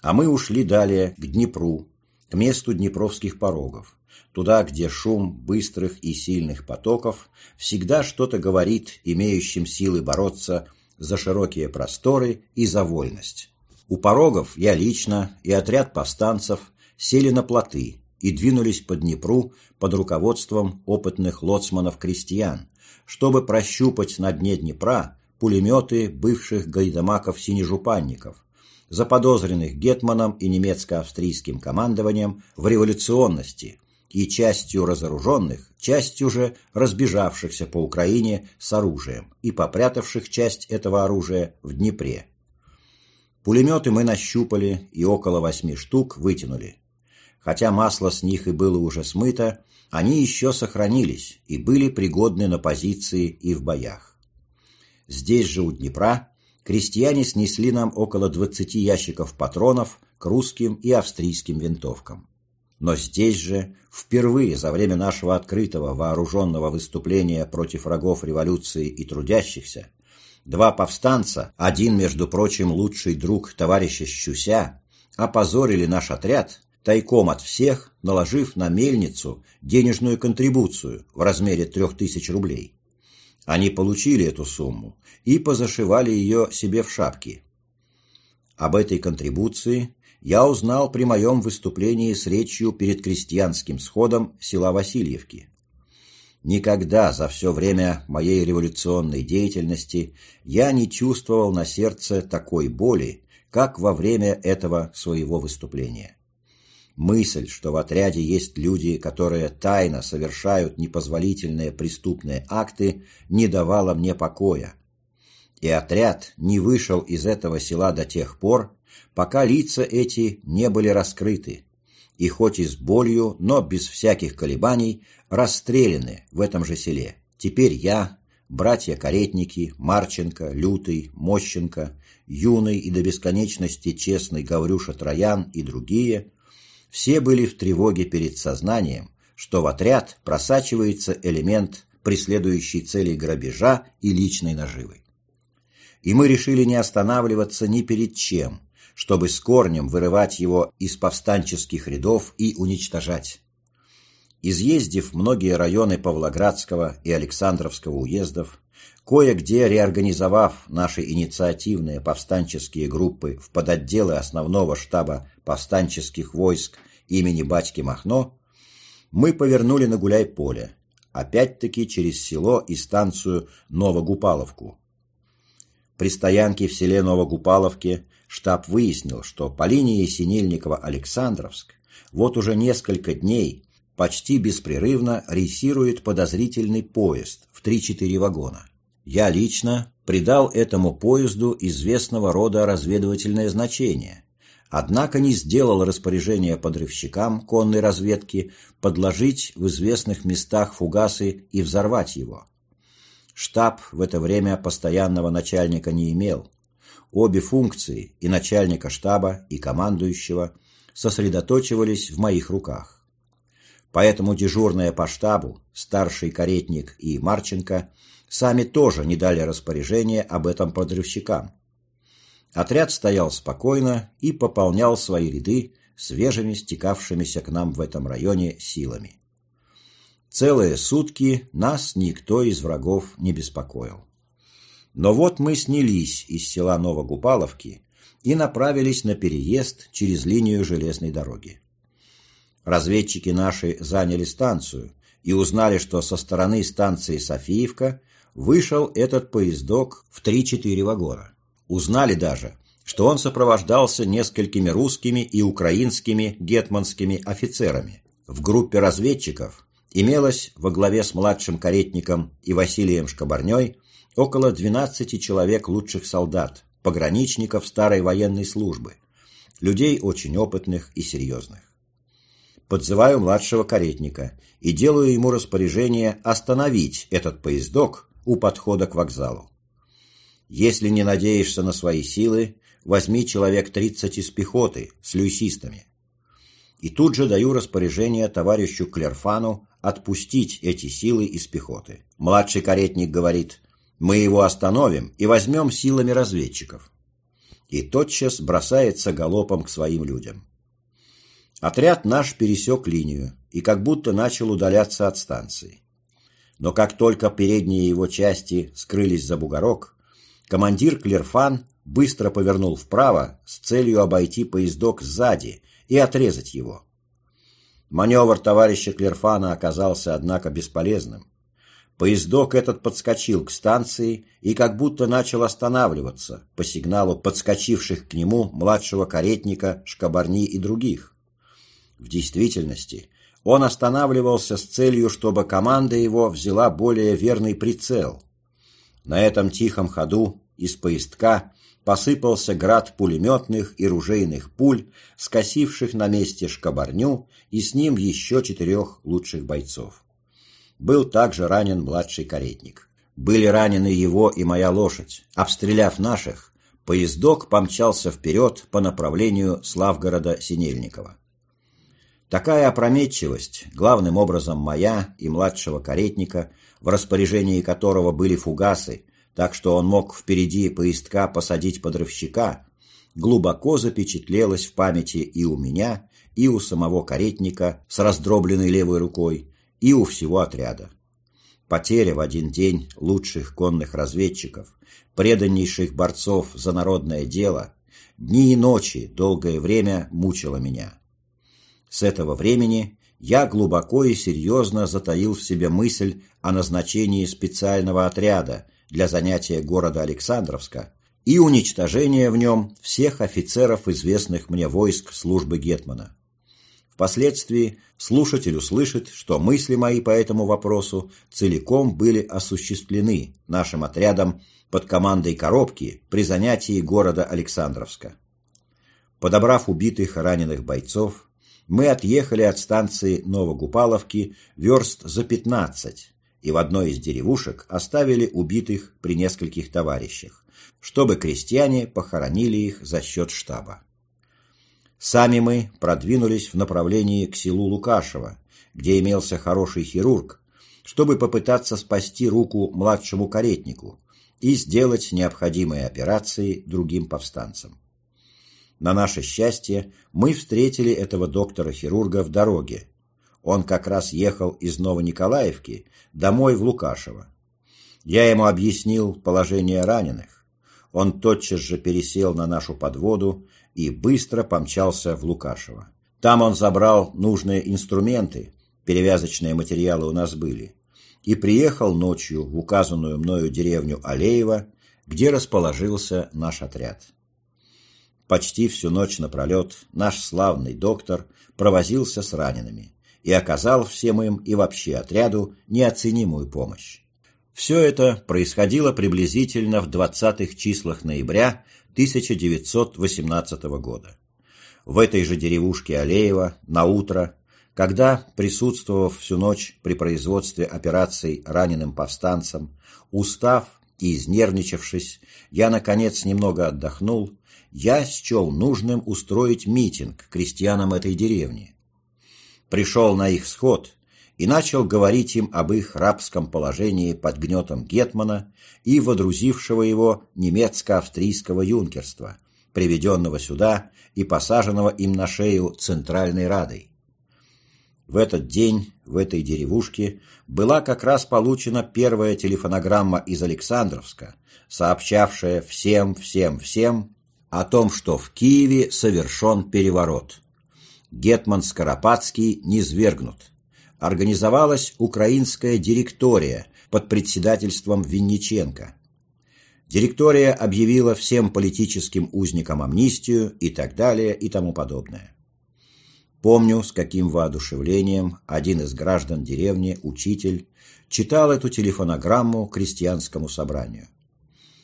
А мы ушли далее к Днепру, к месту днепровских порогов, туда, где шум быстрых и сильных потоков всегда что-то говорит имеющим силы бороться за широкие просторы и за вольность. У порогов я лично и отряд повстанцев сели на плоты, и двинулись по Днепру под руководством опытных лоцманов-крестьян, чтобы прощупать на дне Днепра пулеметы бывших гайдамаков-синежупанников, заподозренных Гетманом и немецко-австрийским командованием в революционности и частью разоруженных, частью же разбежавшихся по Украине с оружием и попрятавших часть этого оружия в Днепре. Пулеметы мы нащупали и около восьми штук вытянули. Хотя масло с них и было уже смыто, они еще сохранились и были пригодны на позиции и в боях. Здесь же у Днепра крестьяне снесли нам около 20 ящиков патронов к русским и австрийским винтовкам. Но здесь же, впервые за время нашего открытого вооруженного выступления против врагов революции и трудящихся, два повстанца, один, между прочим, лучший друг товарища Щуся, опозорили наш отряд тайком от всех наложив на мельницу денежную контрибуцию в размере трех тысяч рублей. Они получили эту сумму и позашивали ее себе в шапки. Об этой контрибуции я узнал при моем выступлении с речью перед крестьянским сходом села Васильевки. Никогда за все время моей революционной деятельности я не чувствовал на сердце такой боли, как во время этого своего выступления. Мысль, что в отряде есть люди, которые тайно совершают непозволительные преступные акты, не давала мне покоя. И отряд не вышел из этого села до тех пор, пока лица эти не были раскрыты, и хоть и с болью, но без всяких колебаний, расстреляны в этом же селе. Теперь я, братья-каретники, Марченко, Лютый, Мощенко, юный и до бесконечности честный Гаврюша Троян и другие все были в тревоге перед сознанием, что в отряд просачивается элемент, преследующий цели грабежа и личной наживы. И мы решили не останавливаться ни перед чем, чтобы с корнем вырывать его из повстанческих рядов и уничтожать. Изъездив многие районы Павлоградского и Александровского уездов, кое-где реорганизовав наши инициативные повстанческие группы в подотделы основного штаба повстанческих войск имени батьки Махно, мы повернули на гуляй-поле, опять-таки через село и станцию Новогупаловку. При стоянке в селе Новогупаловке штаб выяснил, что по линии Синельникова-Александровск вот уже несколько дней почти беспрерывно рейсирует подозрительный поезд в 3-4 вагона. Я лично придал этому поезду известного рода разведывательное значение, однако не сделал распоряжение подрывщикам конной разведки подложить в известных местах фугасы и взорвать его. Штаб в это время постоянного начальника не имел. Обе функции, и начальника штаба, и командующего, сосредоточивались в моих руках. Поэтому дежурные по штабу, старший Каретник и Марченко, сами тоже не дали распоряжения об этом подрывщикам. Отряд стоял спокойно и пополнял свои ряды свежими стекавшимися к нам в этом районе силами. Целые сутки нас никто из врагов не беспокоил. Но вот мы снялись из села Новогупаловки и направились на переезд через линию железной дороги. Разведчики наши заняли станцию и узнали, что со стороны станции Софиевка вышел этот поездок в 3-4 вагона. Узнали даже, что он сопровождался несколькими русскими и украинскими гетманскими офицерами. В группе разведчиков имелось во главе с младшим каретником и Василием Шкабарней около 12 человек лучших солдат, пограничников старой военной службы, людей очень опытных и серьезных. Подзываю младшего каретника и делаю ему распоряжение остановить этот поездок у подхода к вокзалу. Если не надеешься на свои силы, возьми человек 30 из пехоты с люйсистами. И тут же даю распоряжение товарищу Клерфану отпустить эти силы из пехоты. Младший каретник говорит, мы его остановим и возьмем силами разведчиков. И тотчас бросается галопом к своим людям. Отряд наш пересек линию и как будто начал удаляться от станции. Но как только передние его части скрылись за бугорок, командир Клерфан быстро повернул вправо с целью обойти поездок сзади и отрезать его. Маневр товарища Клерфана оказался, однако, бесполезным. Поездок этот подскочил к станции и как будто начал останавливаться по сигналу подскочивших к нему младшего каретника, шкабарни и других. В действительности он останавливался с целью, чтобы команда его взяла более верный прицел. На этом тихом ходу из поездка посыпался град пулеметных и ружейных пуль, скосивших на месте шкабарню и с ним еще четырех лучших бойцов. Был также ранен младший каретник. Были ранены его и моя лошадь. Обстреляв наших, поездок помчался вперед по направлению Славгорода-Синельникова. Такая опрометчивость, главным образом моя и младшего каретника, в распоряжении которого были фугасы, так что он мог впереди поездка посадить подрывщика, глубоко запечатлелось в памяти и у меня, и у самого каретника с раздробленной левой рукой, и у всего отряда. Потеря в один день лучших конных разведчиков, преданнейших борцов за народное дело, дни и ночи долгое время мучила меня. С этого времени я глубоко и серьезно затаил в себе мысль о назначении специального отряда, для занятия города Александровска и уничтожения в нем всех офицеров известных мне войск службы Гетмана. Впоследствии слушатель услышит, что мысли мои по этому вопросу целиком были осуществлены нашим отрядом под командой Коробки при занятии города Александровска. Подобрав убитых и раненых бойцов, мы отъехали от станции Новогупаловки верст за 15 и в одной из деревушек оставили убитых при нескольких товарищах, чтобы крестьяне похоронили их за счет штаба. Сами мы продвинулись в направлении к селу Лукашево, где имелся хороший хирург, чтобы попытаться спасти руку младшему каретнику и сделать необходимые операции другим повстанцам. На наше счастье, мы встретили этого доктора-хирурга в дороге, он как раз ехал из Новониколаевки домой в Лукашево. Я ему объяснил положение раненых. Он тотчас же пересел на нашу подводу и быстро помчался в Лукашево. Там он забрал нужные инструменты, перевязочные материалы у нас были, и приехал ночью в указанную мною деревню Алеево, где расположился наш отряд. Почти всю ночь напролет наш славный доктор провозился с ранеными и оказал всем им и вообще отряду неоценимую помощь. Все это происходило приблизительно в 20-х числах ноября 1918 года. В этой же деревушке Алеева на утро, когда, присутствовав всю ночь при производстве операций раненым повстанцам, устав и изнервничавшись, я, наконец, немного отдохнул, я счел нужным устроить митинг крестьянам этой деревни. Пришел на их сход и начал говорить им об их рабском положении под гнетом Гетмана и водрузившего его немецко-австрийского юнкерства, приведенного сюда и посаженного им на шею Центральной Радой. В этот день в этой деревушке была как раз получена первая телефонограмма из Александровска, сообщавшая всем-всем-всем о том, что в Киеве совершен переворот. Гетман Скоропадский низвергнут организовалась украинская директория под председательством Винниченко. Директория объявила всем политическим узникам амнистию и так далее и тому подобное. Помню, с каким воодушевлением один из граждан деревни, учитель, читал эту телефонограмму крестьянскому собранию.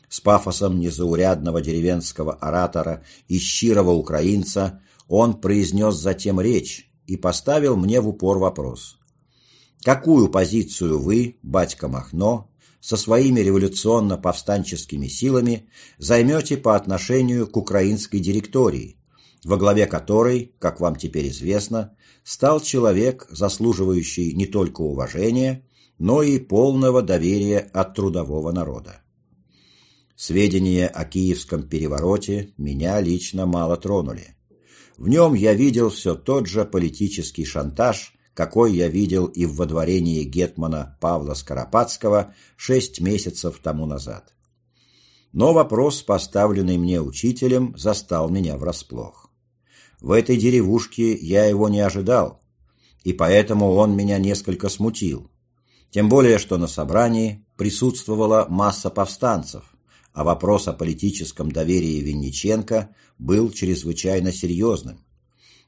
С пафосом незаурядного деревенского оратора и щирого украинца он произнес затем речь и поставил мне в упор вопрос. Какую позицию вы, батька Махно, со своими революционно-повстанческими силами займете по отношению к украинской директории, во главе которой, как вам теперь известно, стал человек, заслуживающий не только уважения, но и полного доверия от трудового народа. Сведения о киевском перевороте меня лично мало тронули. В нем я видел все тот же политический шантаж, какой я видел и в водворении гетмана Павла Скоропадского шесть месяцев тому назад. Но вопрос, поставленный мне учителем, застал меня врасплох. В этой деревушке я его не ожидал, и поэтому он меня несколько смутил. Тем более, что на собрании присутствовала масса повстанцев, а вопрос о политическом доверии Винниченко был чрезвычайно серьезным.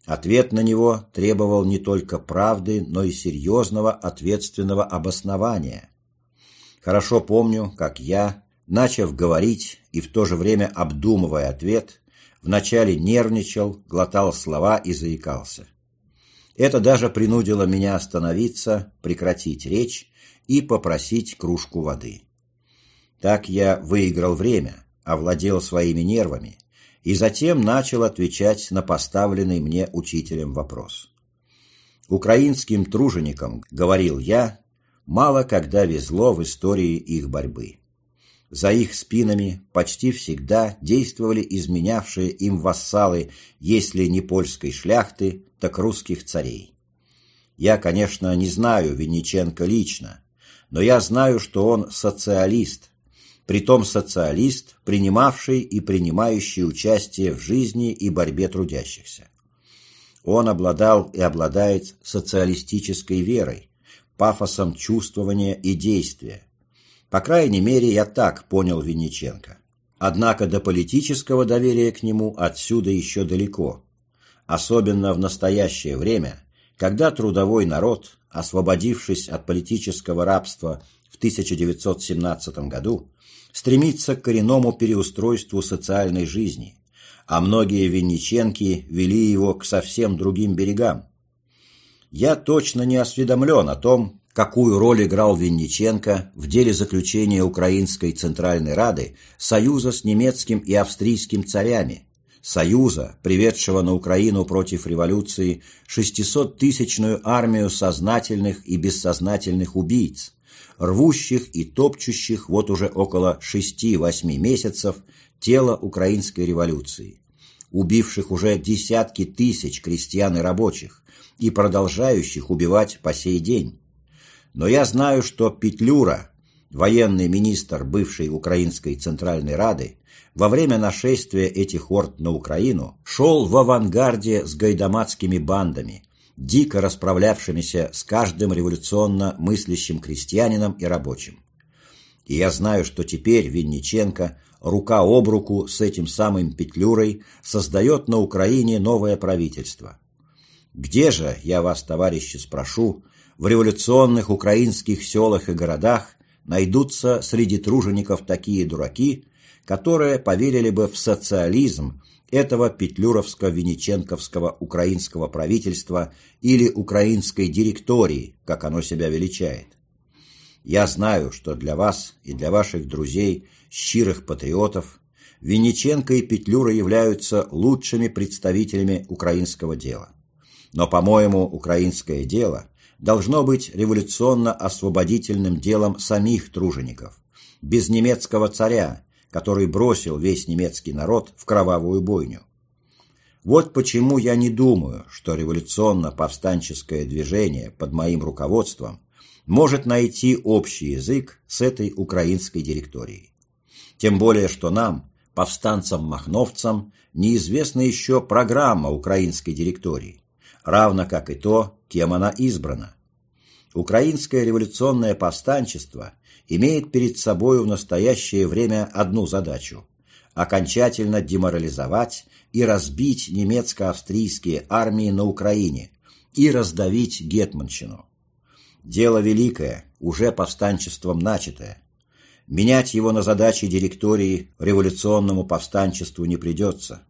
Ответ на него требовал не только правды, но и серьезного ответственного обоснования. Хорошо помню, как я, начав говорить и в то же время обдумывая ответ, вначале нервничал, глотал слова и заикался. Это даже принудило меня остановиться, прекратить речь и попросить кружку воды. Так я выиграл время, овладел своими нервами, и затем начал отвечать на поставленный мне учителем вопрос. Украинским труженикам, говорил я, мало когда везло в истории их борьбы. За их спинами почти всегда действовали изменявшие им вассалы, если не польской шляхты, так русских царей. Я, конечно, не знаю Винниченко лично, но я знаю, что он социалист, притом социалист, принимавший и принимающий участие в жизни и борьбе трудящихся. Он обладал и обладает социалистической верой, пафосом чувствования и действия. По крайней мере, я так понял Винниченко. Однако до политического доверия к нему отсюда еще далеко. Особенно в настоящее время, когда трудовой народ, освободившись от политического рабства в 1917 году, стремится к коренному переустройству социальной жизни, а многие винниченки вели его к совсем другим берегам. Я точно не осведомлен о том, какую роль играл Винниченко в деле заключения Украинской Центральной Рады союза с немецким и австрийским царями, союза, приведшего на Украину против революции 600-тысячную армию сознательных и бессознательных убийц, рвущих и топчущих вот уже около шести-восьми месяцев тело украинской революции, убивших уже десятки тысяч крестьян и рабочих и продолжающих убивать по сей день. Но я знаю, что Петлюра, военный министр бывшей Украинской Центральной Рады, во время нашествия этих орд на Украину шел в авангарде с гайдамацкими бандами, дико расправлявшимися с каждым революционно мыслящим крестьянином и рабочим. И я знаю, что теперь Винниченко рука об руку с этим самым Петлюрой создает на Украине новое правительство. Где же, я вас, товарищи, спрошу, в революционных украинских селах и городах найдутся среди тружеников такие дураки, которые поверили бы в социализм этого петлюровско-венеченковского украинского правительства или украинской директории, как оно себя величает. Я знаю, что для вас и для ваших друзей, щирых патриотов, Винниченко и Петлюра являются лучшими представителями украинского дела. Но, по-моему, украинское дело должно быть революционно-освободительным делом самих тружеников, без немецкого царя, который бросил весь немецкий народ в кровавую бойню. Вот почему я не думаю, что революционно-повстанческое движение под моим руководством может найти общий язык с этой украинской директорией. Тем более, что нам, повстанцам-махновцам, неизвестна еще программа украинской директории, равно как и то, кем она избрана. Украинское революционное повстанчество имеет перед собой в настоящее время одну задачу – окончательно деморализовать и разбить немецко-австрийские армии на Украине и раздавить Гетманщину. Дело великое, уже повстанчеством начатое. Менять его на задачи директории революционному повстанчеству не придется.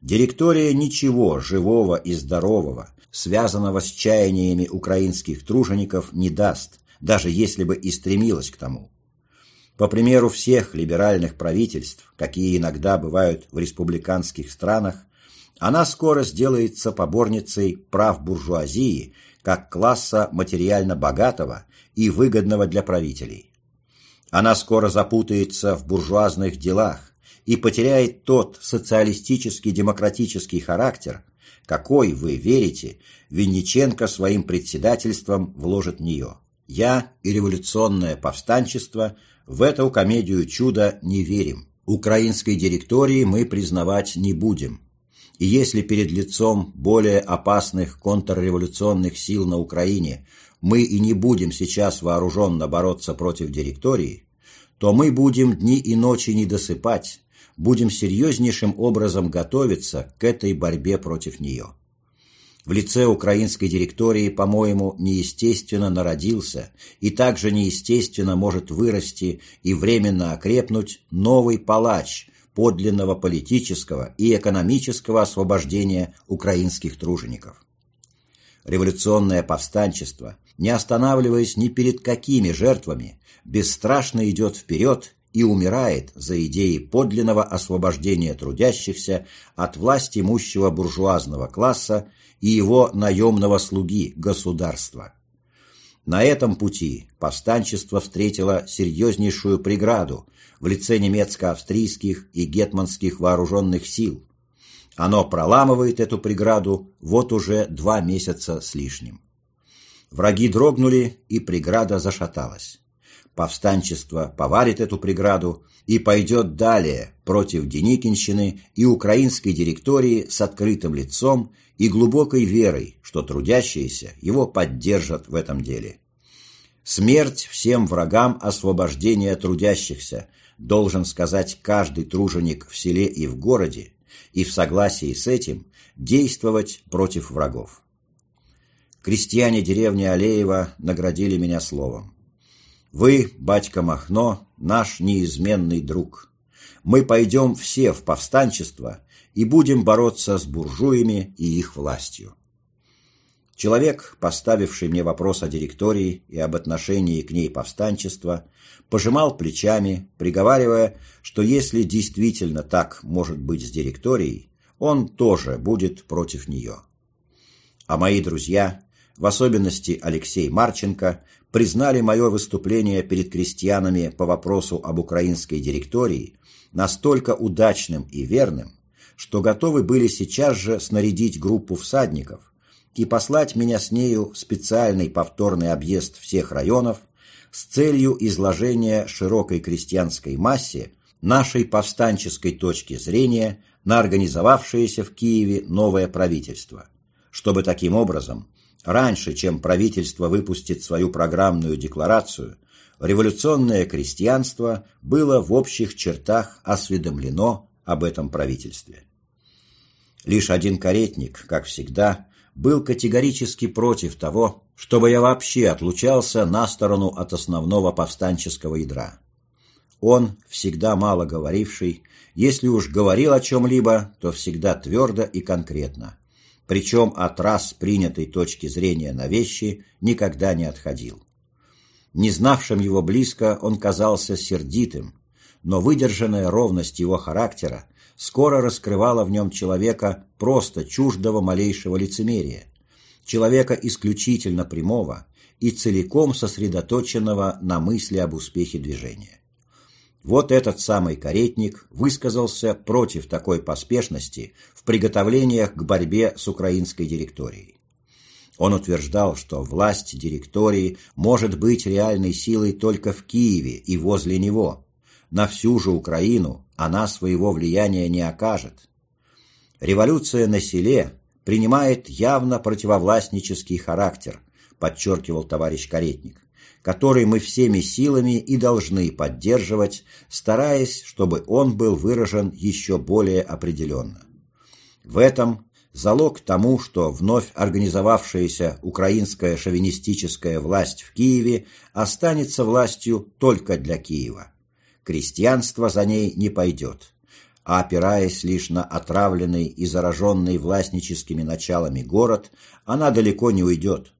Директория ничего живого и здорового, связанного с чаяниями украинских тружеников, не даст, даже если бы и стремилась к тому. По примеру всех либеральных правительств, какие иногда бывают в республиканских странах, она скоро сделается поборницей прав буржуазии как класса материально богатого и выгодного для правителей. Она скоро запутается в буржуазных делах и потеряет тот социалистический демократический характер, какой, вы верите, Винниченко своим председательством вложит в нее. Я и революционное повстанчество в эту комедию чуда не верим. Украинской директории мы признавать не будем и если перед лицом более опасных контрреволюционных сил на Украине мы и не будем сейчас вооруженно бороться против директории, то мы будем дни и ночи не досыпать, будем серьезнейшим образом готовиться к этой борьбе против нее. В лице украинской директории, по-моему, неестественно народился и также неестественно может вырасти и временно окрепнуть новый палач, подлинного политического и экономического освобождения украинских тружеников. Революционное повстанчество, не останавливаясь ни перед какими жертвами, бесстрашно идет вперед и умирает за идеи подлинного освобождения трудящихся от власти имущего буржуазного класса и его наемного слуги государства. На этом пути повстанчество встретило серьезнейшую преграду в лице немецко-австрийских и гетманских вооруженных сил. Оно проламывает эту преграду вот уже два месяца с лишним. Враги дрогнули, и преграда зашаталась. Повстанчество поварит эту преграду и пойдет далее против Деникинщины и украинской директории с открытым лицом и глубокой верой, что трудящиеся его поддержат в этом деле. Смерть всем врагам освобождения трудящихся, должен сказать каждый труженик в селе и в городе, и в согласии с этим действовать против врагов. Крестьяне деревни Алеева наградили меня словом. «Вы, батька Махно, наш неизменный друг. Мы пойдем все в повстанчество и будем бороться с буржуями и их властью». Человек, поставивший мне вопрос о директории и об отношении к ней повстанчества, пожимал плечами, приговаривая, что если действительно так может быть с директорией, он тоже будет против нее. А мои друзья, в особенности Алексей Марченко, признали мое выступление перед крестьянами по вопросу об украинской директории настолько удачным и верным, что готовы были сейчас же снарядить группу всадников, и послать меня с нею в специальный повторный объезд всех районов с целью изложения широкой крестьянской массе нашей повстанческой точки зрения на организовавшееся в Киеве новое правительство, чтобы таким образом Раньше, чем правительство выпустит свою программную декларацию, революционное крестьянство было в общих чертах осведомлено об этом правительстве. Лишь один каретник, как всегда, был категорически против того, чтобы я вообще отлучался на сторону от основного повстанческого ядра. Он, всегда мало говоривший, если уж говорил о чем-либо, то всегда твердо и конкретно, причем от раз принятой точки зрения на вещи никогда не отходил. Не знавшим его близко он казался сердитым, но выдержанная ровность его характера скоро раскрывала в нем человека просто чуждого малейшего лицемерия, человека исключительно прямого и целиком сосредоточенного на мысли об успехе движения. Вот этот самый каретник высказался против такой поспешности в приготовлениях к борьбе с украинской директорией. Он утверждал, что власть директории может быть реальной силой только в Киеве и возле него. На всю же Украину она своего влияния не окажет. Революция на селе принимает явно противовластнический характер, подчеркивал товарищ Каретник который мы всеми силами и должны поддерживать, стараясь, чтобы он был выражен еще более определенно. В этом залог тому, что вновь организовавшаяся украинская шовинистическая власть в Киеве останется властью только для Киева. Крестьянство за ней не пойдет, а опираясь лишь на отравленный и зараженный властническими началами город, она далеко не уйдет.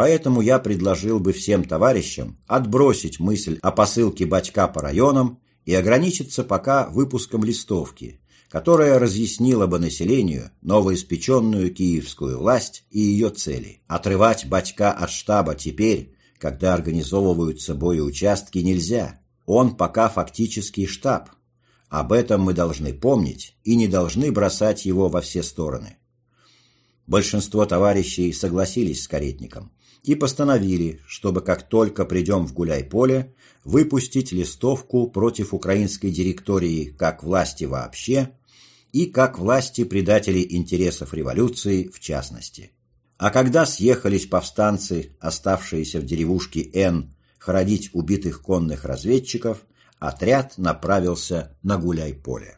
Поэтому я предложил бы всем товарищам отбросить мысль о посылке батька по районам и ограничиться пока выпуском листовки, которая разъяснила бы населению новоиспеченную киевскую власть и ее цели. Отрывать батька от штаба теперь, когда организовываются боеучастки, нельзя. Он пока фактический штаб. Об этом мы должны помнить и не должны бросать его во все стороны. Большинство товарищей согласились с каретником и постановили, чтобы как только придем в гуляй-поле, выпустить листовку против украинской директории как власти вообще и как власти предателей интересов революции в частности. А когда съехались повстанцы, оставшиеся в деревушке Н, хоронить убитых конных разведчиков, отряд направился на гуляй-поле.